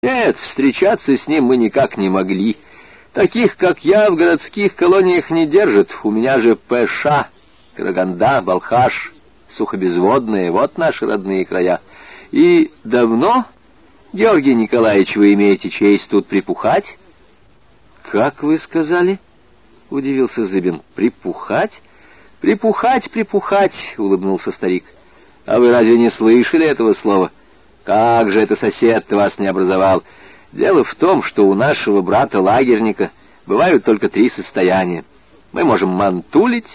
Нет, встречаться с ним мы никак не могли. Таких, как я, в городских колониях не держат. У меня же Пэша, Караганда, Балхаш, Сухобезводные, вот наши родные края. И давно, Георгий Николаевич, вы имеете честь тут припухать? Как вы сказали? — удивился Зыбин. Припухать? Припухать, припухать, — улыбнулся старик. А вы разве не слышали этого слова? Как же это сосед вас не образовал? Дело в том, что у нашего брата-лагерника бывают только три состояния. Мы можем мантулить,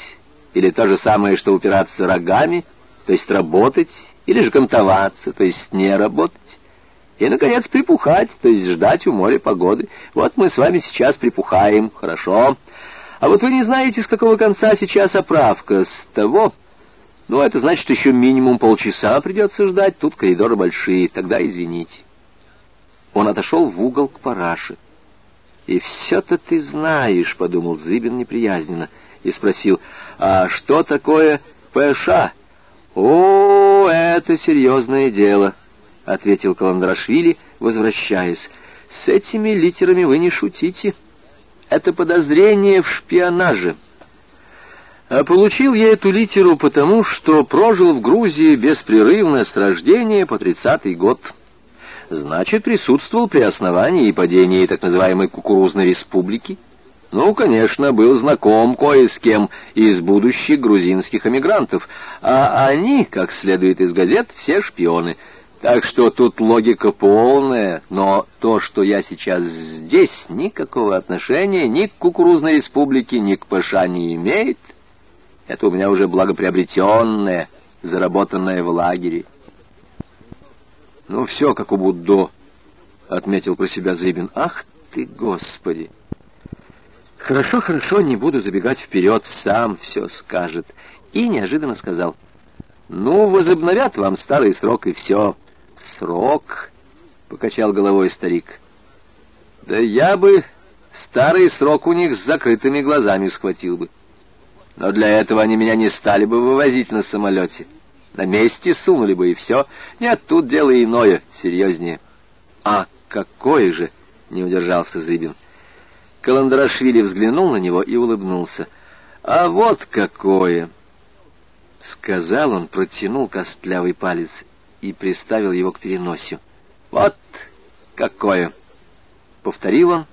или то же самое, что упираться рогами, то есть работать, или же кантоваться, то есть не работать. И, наконец, припухать, то есть ждать у моря погоды. Вот мы с вами сейчас припухаем, хорошо. А вот вы не знаете, с какого конца сейчас оправка, с того... Ну, это значит, еще минимум полчаса придется ждать. Тут коридоры большие, тогда извините. Он отошел в угол к параше. «И все-то ты знаешь», — подумал Зыбин неприязненно, и спросил, «А что такое ПШ?» «О, это серьезное дело», — ответил Каландрашвили, возвращаясь. «С этими литерами вы не шутите. Это подозрение в шпионаже». А получил я эту литеру потому, что прожил в Грузии беспрерывно с рождения по тридцатый год. Значит, присутствовал при основании и падении так называемой кукурузной республики. Ну, конечно, был знаком кое с кем из будущих грузинских эмигрантов, а они, как следует из газет, все шпионы. Так что тут логика полная, но то, что я сейчас здесь, никакого отношения ни к кукурузной республике, ни к ПШ не имеет — это у меня уже благоприобретенное, заработанное в лагере. Ну, все как у Буддо, — отметил про себя Зыбин. Ах ты, Господи! Хорошо, хорошо, не буду забегать вперед, сам все скажет. И неожиданно сказал. Ну, возобновят вам старый срок, и все. Срок, — покачал головой старик. Да я бы старый срок у них с закрытыми глазами схватил бы. Но для этого они меня не стали бы вывозить на самолете. На месте сунули бы, и все. Нет, тут дело иное, серьезнее. А какое же, не удержался Зыбин. Каландрашвили взглянул на него и улыбнулся. А вот какое! Сказал он, протянул костлявый палец и приставил его к переносию. Вот какое! Повторил он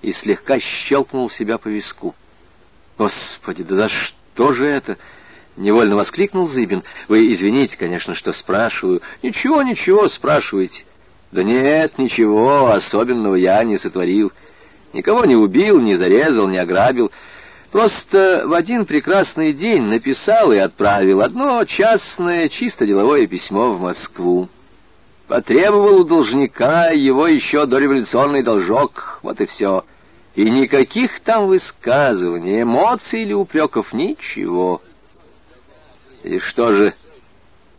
и слегка щелкнул себя по виску. Господи, да за что же это? Невольно воскликнул Зыбин. Вы извините, конечно, что спрашиваю. Ничего, ничего, спрашивайте. Да нет, ничего особенного я не сотворил. Никого не убил, не зарезал, не ограбил. Просто в один прекрасный день написал и отправил одно частное, чисто деловое письмо в Москву. Потребовал у должника его еще дореволюционный должок. Вот и все. И никаких там высказываний, эмоций или упреков, ничего. И что же,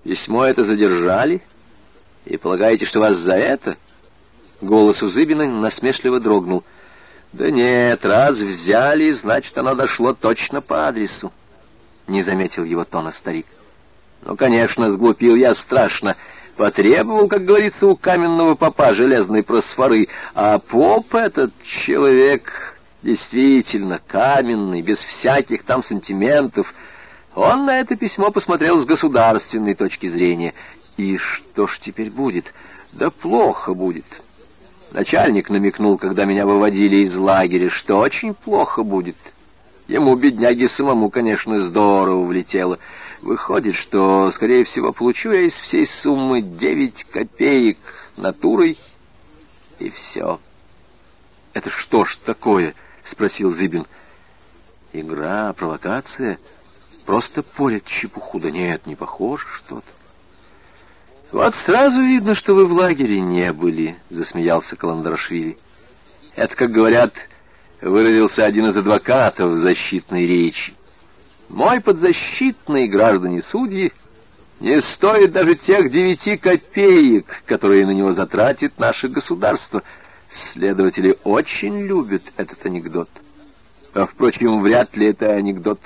письмо это задержали? И полагаете, что вас за это? Голос у Зыбина насмешливо дрогнул. Да нет, раз взяли, значит, оно дошло точно по адресу. Не заметил его тона старик. Ну, конечно, сглупил я страшно. Потребовал, как говорится, у каменного попа железной просфоры, а поп этот человек действительно каменный, без всяких там сантиментов. Он на это письмо посмотрел с государственной точки зрения. И что ж теперь будет? Да плохо будет. Начальник намекнул, когда меня выводили из лагеря, что очень плохо будет. Ему, бедняге, самому, конечно, здорово влетело. Выходит, что, скорее всего, получу я из всей суммы девять копеек натурой, и все. — Это что ж такое? — спросил Зыбин. — Игра, провокация? Просто порят чепуху. Да нет, не похоже что-то. — Вот сразу видно, что вы в лагере не были, — засмеялся Каландрашвили. — Это, как говорят, выразился один из адвокатов защитной речи. Мой подзащитный, граждане судьи, не стоит даже тех девяти копеек, которые на него затратит наше государство. Следователи очень любят этот анекдот. А, впрочем, вряд ли это анекдот.